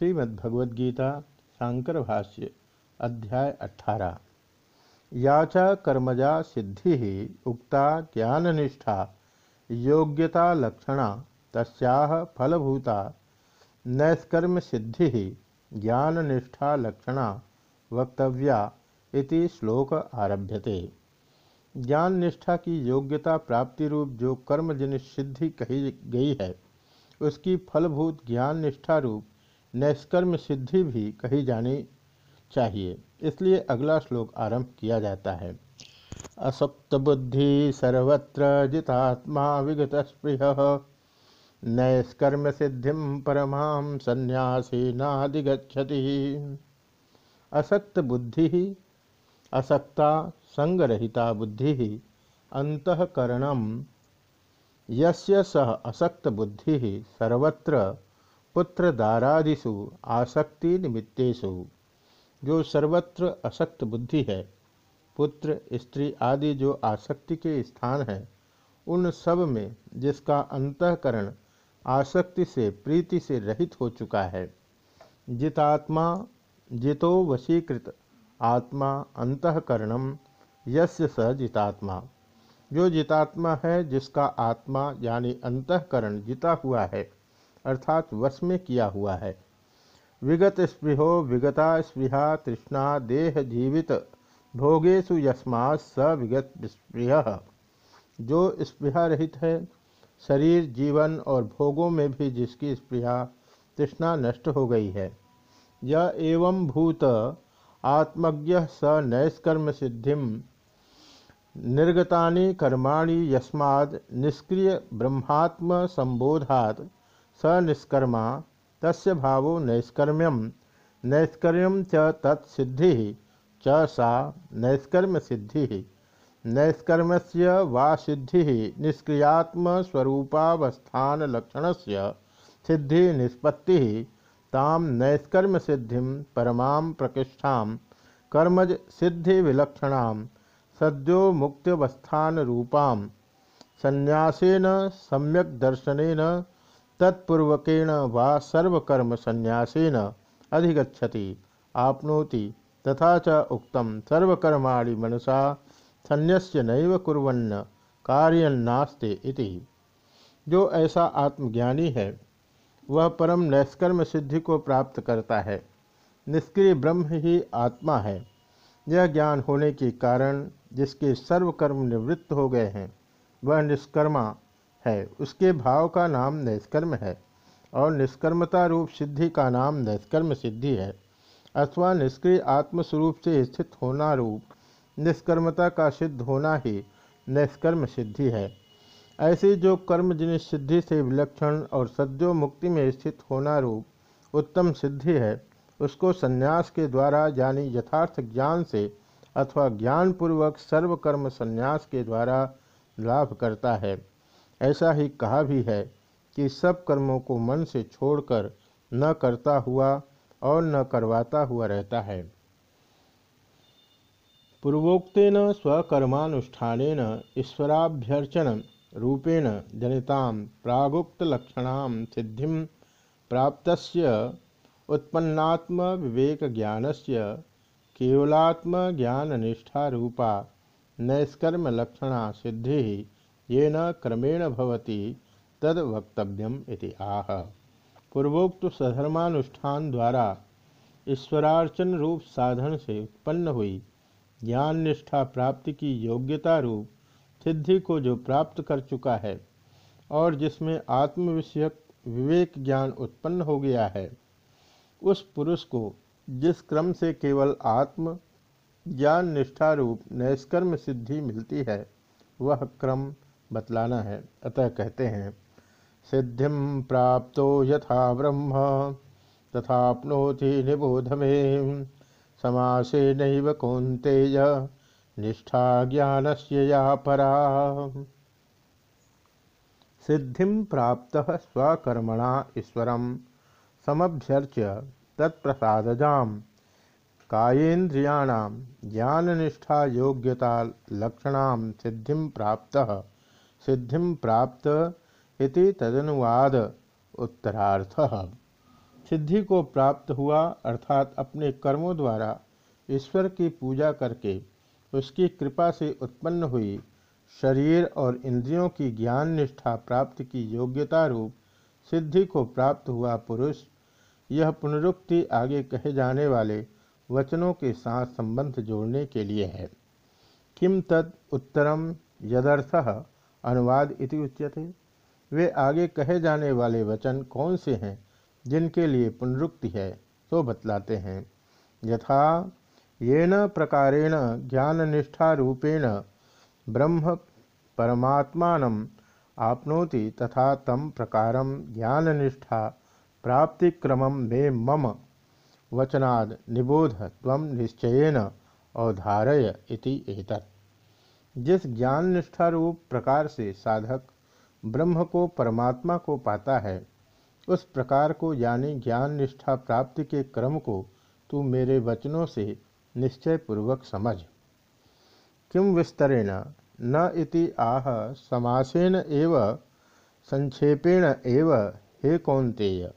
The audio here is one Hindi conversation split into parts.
श्रीमद्भगवद्गीता शांकर भाष्य अध्याय अठारह। या च कर्मजा सिद्धि उक्ता ज्ञाननिष्ठा, योग्यता लक्षणा तस्याह फलभूता नैष्कर्म सिद्धि ज्ञाननिष्ठा लक्षणा, वक्तव्या इति श्लोक आरभ्यते। ज्ञान निष्ठा की योग्यता प्राप्ति रूप जो कर्मजन्य सिद्धि कही गई है, उसकी फलभूत ज्ञान निष्ठा रूप नैष्कर्म सिद्धि भी कही जानी चाहिए। इसलिए अगला श्लोक आरंभ किया जाता है। असप्त बुद्धि सर्वत्र जितात्मा विगत स्पृह नैष्कर्म सिद्धि परमा संन्यासी नादिगछति असक्त बुद्धि असक्ता संगरहिता बुद्धि, अंतकरण। यस्य सह असक्त बुद्धि सर्वत्र पुत्रदारादिषु आसक्ति निमित्तेषु जो सर्वत्र असक्त बुद्धि है, पुत्र, स्त्री आदि जो आसक्ति के स्थान है, उन सब में जिसका अंतकरण आसक्ति से, प्रीति से रहित हो चुका है, जितात्मा जितो वशीकृत आत्मा अंतकरणम, यस्य स जितात्मा। जो जितात्मा है, जिसका आत्मा यानी अंतकरण जिता हुआ है अर्थात वश में किया हुआ है। विगत स्पृहो, विगता स्पृहा, तृष्णा, देह जीवित भोगेशु यस्मा, स विगत स्पृह। जो स्पृहा रहित है, शरीर, जीवन और भोगों में भी जिसकी स्पृहा, तृष्णा नष्ट हो गई है। यह एवं भूत, आत्मज्ञ स नैष्कर्म सिद्धि, निर्गतानि कर्माणि यस्माद्, निष्क्रिय ब्रह्मात्म संबोधात्। स निष्कर्मा तस्य भावो नैष्कर्म्यम नैष्कर्म्यम च तत्सिद्धि, च सा नैष्कर्म सिद्धि नैष्कर्मस्य वा सिद्धि निष्क्रियात्म स्वरूपावस्थान लक्षणस्य सिद्धि निष्पत्ति। ताम नैष्कर्म सिद्धि परमा प्रकृष्ठा कर्मज सिद्धि विलक्षणाम सद्यो मुक्त्यवस्थान रूपाम संन्यासेन सम्यक दर्शनेन तत्पूर्वकेण वा सर्वकर्म संन्यासेन अधिगछति आपनोति, तथा च उक्तम सर्वकर्माणि मनसा संन्यस्य नैव कुर्वन्न कार्यन्नास्ते इति। जो ऐसा आत्मज्ञानी है, वह परम नैष्कर्म सिद्धि को प्राप्त करता है। निष्क्रिय ब्रह्म ही आत्मा है। यह ज्ञान होने के कारण जिसके सर्व कर्म निवृत्त हो गए हैं, वह निष्कर्मा है। उसके भाव का नाम निष्कर्म है और निष्कर्मता रूप सिद्धि का नाम निष्कर्म सिद्धि है। अथवा निष्क्रिय आत्मस्वरूप से स्थित होना रूप, निष्कर्मता का सिद्ध होना ही निष्कर्म सिद्धि है। ऐसी जो कर्म जिन सिद्धि से विलक्षण और सद्यो मुक्ति में स्थित होना रूप उत्तम सिद्धि है, उसको संन्यास के द्वारा यानी यथार्थ ज्ञान से अथवा ज्ञानपूर्वक सर्वकर्म संन्यास के द्वारा लाभ करता है। ऐसा ही कहा भी है कि सब कर्मों को मन से छोड़कर न करता हुआ और न करवाता हुआ रहता है। पूर्वोक्न स्वकर्माष्ठान ईश्वराभ्यर्चन रूपेण जनिता प्रागुक्तलक्षण सिद्धि प्राप्त उत्पन्नात्म विवेक ज्ञानस्य केवलात्म ज्ञान निष्ठा रूपा नैष्कर्म लक्षणा सिद्धि ये न क्रमेण भवति तद वक्तव्यम इति। आह। पूर्वोक्त सधर्मानुष्ठान द्वारा ईश्वरार्चन रूप साधन से उत्पन्न हुई ज्ञान निष्ठा प्राप्ति की योग्यता रूप सिद्धि को जो प्राप्त कर चुका है और जिसमें आत्मविषयक विवेक ज्ञान उत्पन्न हो गया है, उस पुरुष को जिस क्रम से केवल आत्म ज्ञान निष्ठा रूप नैष्कर्म सिद्धि मिलती है, वह क्रम बतलाना है। अतः कहते हैं, सिद्धि प्राप्त यथा ब्रह्म, तथापनोति निबोध में समासे नैव कौंतेय निष्ठा ज्ञान से या परा। सिद्धि प्राप्त स्वकर्मणा ईश्वर, समभ्यर्च्य तत्प्रसादजाम, कायेन्द्रियाण ज्ञाननिष्ठा योग्यता लक्षण सिद्धि प्राप्त। सिद्धि प्राप्त इति तदनुवाद। उत्तरार्थ। सिद्धि को प्राप्त हुआ, अर्थात अपने कर्मों द्वारा ईश्वर की पूजा करके उसकी कृपा से उत्पन्न हुई शरीर और इंद्रियों की ज्ञान निष्ठा प्राप्त की योग्यता रूप सिद्धि को प्राप्त हुआ पुरुष। यह पुनरुक्ति आगे कहे जाने वाले वचनों के साथ संबंध जोड़ने के लिए है। किम तद उत्तरम यदर्थ? अनुवाद इति उच्यते। वे आगे कहे जाने वाले वचन कौन से हैं, जिनके लिए पुनरुक्ति है तो बतलाते हैं। यथा, येन प्रकारेण ज्ञाननिष्ठा रूपेण ब्रह्म परमात्मान आपनोति तथा तम प्रकार ज्ञान ज्ञाननिष्ठा प्राप्तिक्रम मे मम वचनाद निबोध तम निश्चयन अवधारय इति एतत्। जिस ज्ञान निष्ठा रूप प्रकार से साधक ब्रह्म को परमात्मा को पाता है, उस प्रकार को यानी ज्ञान निष्ठा प्राप्ति के क्रम को तू मेरे वचनों से निश्चय पूर्वक समझ। किम विस्तरेण न इति आह समासेन एव संक्षेपेण एव हे कौंतेय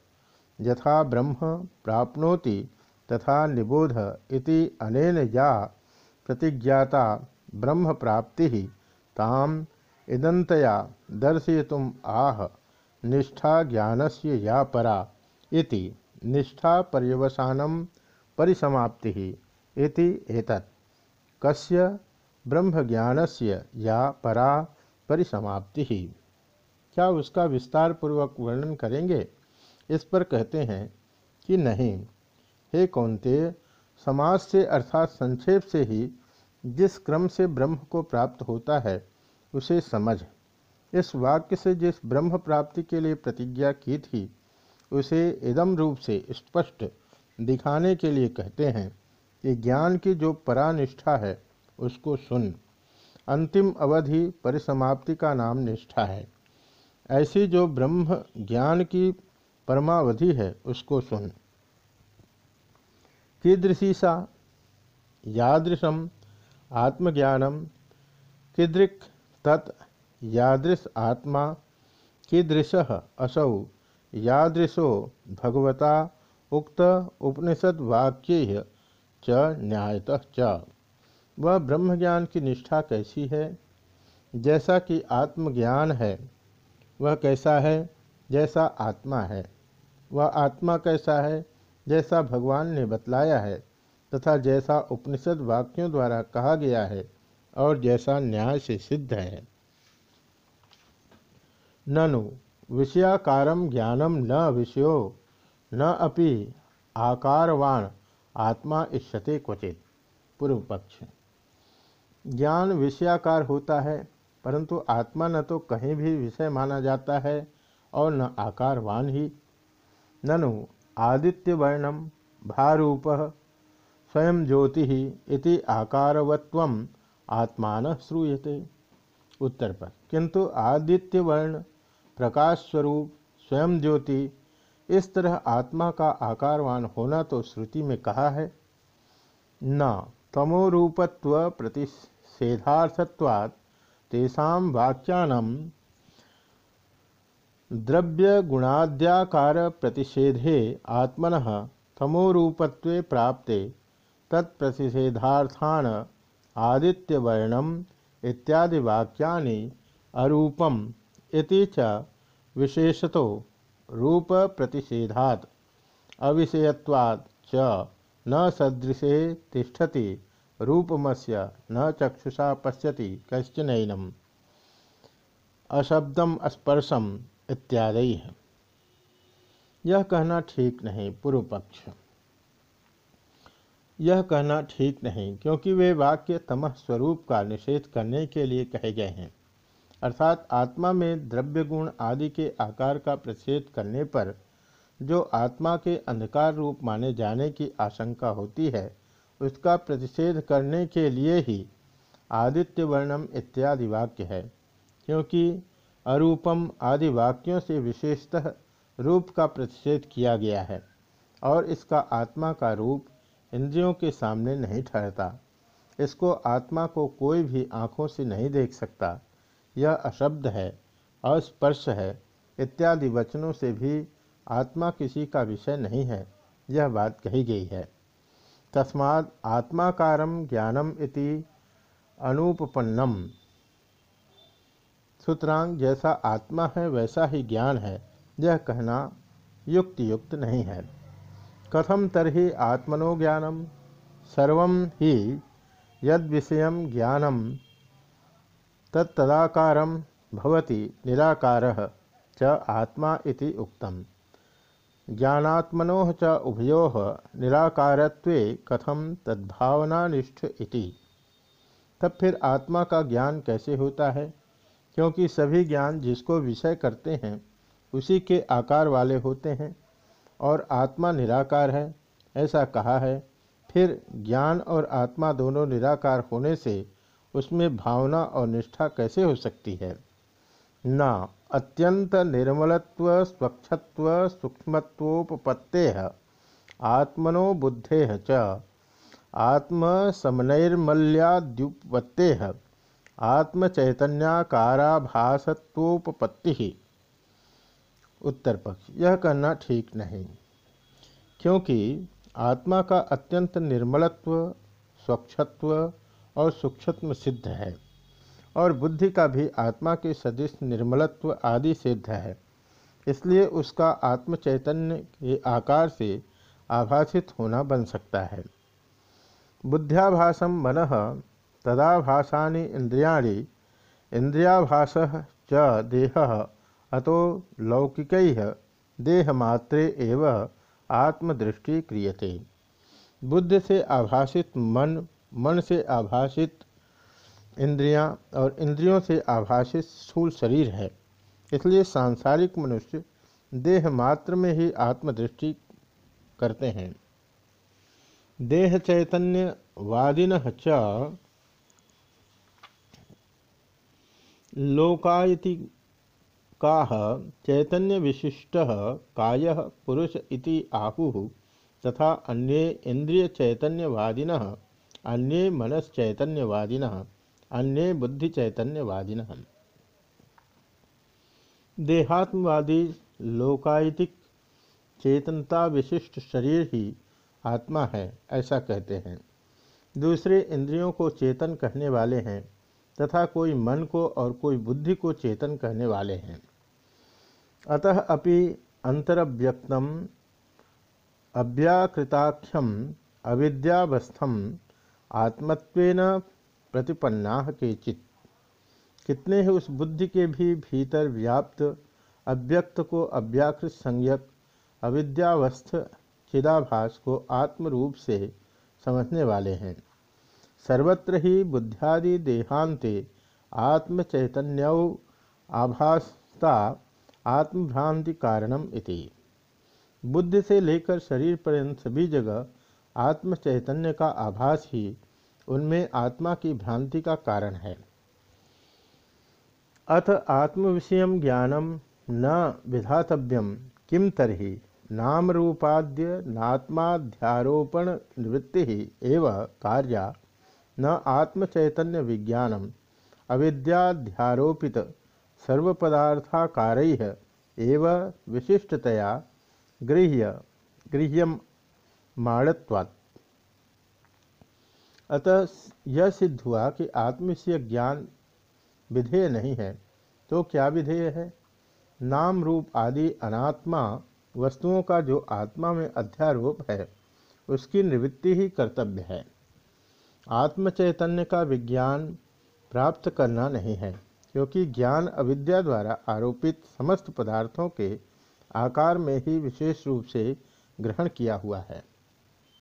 यथा ब्रह्म प्राप्नोति तथा निबोध इति अनेन या प्रतिज्ञाता ब्रह्म प्राप्ति ही ताम इदंतया दर्शयितुम आह निष्ठा ज्ञानस्य या परा इति निष्ठा पर्यवसानम परिसमाप्ति इति एतत्। कस्य ब्रह्मज्ञानस्य या परा परिसमाप्ति। क्या उसका विस्तार पूर्वक वर्णन करेंगे? इस पर कहते हैं कि नहीं, हे कौनते समाज से अर्थात संक्षेप से ही जिस क्रम से ब्रह्म को प्राप्त होता है, उसे समझ। इस वाक्य से जिस ब्रह्म प्राप्ति के लिए प्रतिज्ञा की थी, उसे इदम रूप से स्पष्ट दिखाने के लिए कहते हैं कि ज्ञान की जो परानिष्ठा है, उसको सुन। अंतिम अवधि परिसमाप्ति का नाम निष्ठा है। ऐसी जो ब्रह्म ज्ञान की परमावधि है, उसको सुन। कीदृशी सा यादृशम आत्मज्ञानम, कीदृक् तत् यादृश आत्मा, कीदृश असौ यादृशो भगवता उक्त उपनिषद वाक्य च न्यायतः च। वह ब्रह्मज्ञान की निष्ठा कैसी है? जैसा कि आत्मज्ञान है, वह कैसा है? जैसा आत्मा है। वह आत्मा कैसा है? जैसा भगवान ने बतलाया है। तथा जैसा उपनिषद वाक्यों द्वारा कहा गया है और जैसा न्याय से सिद्ध है। ननु विषयाकारम ज्ञानम न विषयो, न अपि आकारवाण, आत्मा इष्यते क्वचित। पूर्व पक्ष। ज्ञान विषयाकार होता है, परंतु आत्मा न तो कहीं भी विषय माना जाता है और न आकारवान ही। ननु आदित्य वर्णम भारूप स्वयं ज्योति इति आकारवत्व आत्मान श्रूयते। उत्तर पर, किंतु आदित्य वर्ण प्रकाश स्वरूप स्वयं ज्योति, इस तरह आत्मा का आकारवान होना तो श्रुति में कहा है। न, तमोरूपत्व प्रतिषेधार्थत्वात् तेषा वाक्यानम द्रव्य गुणाद्याकार प्रतिषेधे आत्मन तमोरूपत्वे प्राप्ते तत्प्रतिषेधार्थान आदित्यवर्णम इत्यादि वाक्यानि अरूपम इति च विशेषतो रूप प्रतिषेधात् अविषयत्वात् च न सदृशे तिष्ठति, रूपमस्य न चक्षुषा पश्यति कश्चनैनम। अशब्दम स्पर्शम इत्यादि यह कहना ठीक नहीं पूर्व पक्ष यह कहना ठीक नहीं, क्योंकि वे वाक्य तमह स्वरूप का निषेध करने के लिए कहे गए हैं। अर्थात आत्मा में द्रव्य गुण आदि के आकार का प्रतिषेध करने पर, जो आत्मा के अंधकार रूप माने जाने की आशंका होती है, उसका प्रतिषेध करने के लिए ही आदित्य वर्णम इत्यादि वाक्य है, क्योंकि अरूपम आदि वाक्यों से विशेषतः रूप का प्रतिषेध किया गया है, और इसका आत्मा का रूप इंद्रियों के सामने नहीं ठहरता। इसको आत्मा को कोई भी आँखों से नहीं देख सकता। यह अशब्द है, अस्पर्श है, इत्यादि वचनों से भी आत्मा किसी का विषय नहीं है। यह बात कही गई है। तस्माद आत्माकारम ज्ञानम इति अनुपन्नम सूत्रांग, जैसा आत्मा है, वैसा ही ज्ञान है। यह कहना युक्त युक्त नहीं है। कथम तरही आत्मनो ज्ञानम? सर्व ही यद विषय ज्ञानम, तत्तदाकार भवति निराकार च आत्मा इति उक्तम। ज्ञानात्मनो च उभयो निराकारत्वे कथम तद्भावनानिष्ठ इति। तब फिर आत्मा का ज्ञान कैसे होता है? क्योंकि सभी ज्ञान जिसको विषय करते हैं, उसी के आकार वाले होते हैं। और आत्मा निराकार है, ऐसा कहा है। फिर ज्ञान और आत्मा दोनों निराकार होने से उसमें भावना और निष्ठा कैसे हो सकती है? न, अत्यंत निर्मलत्व, स्वच्छत्व सूक्ष्मत्वोपत्ते आत्मनो बुद्धे च आत्मसमनैर्मल्याद्युपत्ते आत्मचैतन्याकाराभासत्वोपत्ति उत्तर पक्ष। यह करना ठीक नहीं, क्योंकि आत्मा का अत्यंत निर्मलत्व, स्वच्छत्व और सूक्ष्म सिद्ध है, और बुद्धि का भी आत्मा के सदृश निर्मलत्व आदि सिद्ध है। इसलिए उसका आत्म चैतन्य के आकार से आभासित होना बन सकता है। बुद्ध्याभासम मन तदाभाषा इंद्रियाणी, इंद्रियाभास च देह अतो लौकिक देहमात्रे एव आत्मदृष्टि क्रियते। बुद्ध से आभाषित, मन मन से आभाषित इंद्रियाँ और इंद्रियों से आभाषित स्थूल शरीर है। इसलिए सांसारिक मनुष्य देह मात्र में ही आत्मदृष्टि करते हैं। देह चैतन्य वादिन च लोकायति का चैतन्य विशिष्ट काय पुरुष इति आहु, तथा अन्ये इंद्रिय चैतन्यवादिन अन्ये मनश्चैतन्यवादिन, अन्ये बुद्धि चैतन्यवादिन देहात्मवादी लोकायतिक चेतनता विशिष्ट शरीर ही आत्मा है, ऐसा कहते हैं। दूसरे इंद्रियों को चेतन कहने वाले हैं तथा कोई मन को और कोई बुद्धि को चेतन कहने वाले हैं। अतः अपि अंतरव्यक्तम, अव्याकृताख्यम, अविद्यावस्थम, आत्मत्वेन प्रतिपन्ना के चित कितने ही उस बुद्धि के भी भीतर व्याप्त, अव्यक्त को अव्याकृत संज्ञक, अविद्यावस्थ, चिदाभास को आत्मरूप से समझने वाले हैं। सर्वत्र ही बुद्ध्यादि देहांते आत्म चैतन्य आभासता आत्मभ्रांति कारणम इति। बुद्धि से लेकर शरीर पर्यंत सभी जगह आत्मचैतन्य का आभास ही उनमें आत्मा की भ्रांति का कारण है। अथ आत्म विषय ज्ञानम न विधातव्यम किम तरही? नाम रूपाद्य नात्माध्यारोपण निवृत्ति एव कार्या न आत्मचैतन्य विज्ञानम अविद्याध्यारोपित सर्वपदार्थाकार एव विशिष्टतया गृह्य गृह्यम माणत्वात्। अतः यह सिद्ध हुआ कि आत्मविषय ज्ञान विधेय नहीं है तो क्या विधेय है? नाम रूप आदि अनात्मा वस्तुओं का जो आत्मा में अध्यारोप है, उसकी निवृत्ति ही कर्तव्य है। आत्मचैतन्य का विज्ञान प्राप्त करना नहीं है, क्योंकि ज्ञान अविद्या द्वारा आरोपित समस्त पदार्थों के आकार में ही विशेष रूप से ग्रहण किया हुआ है।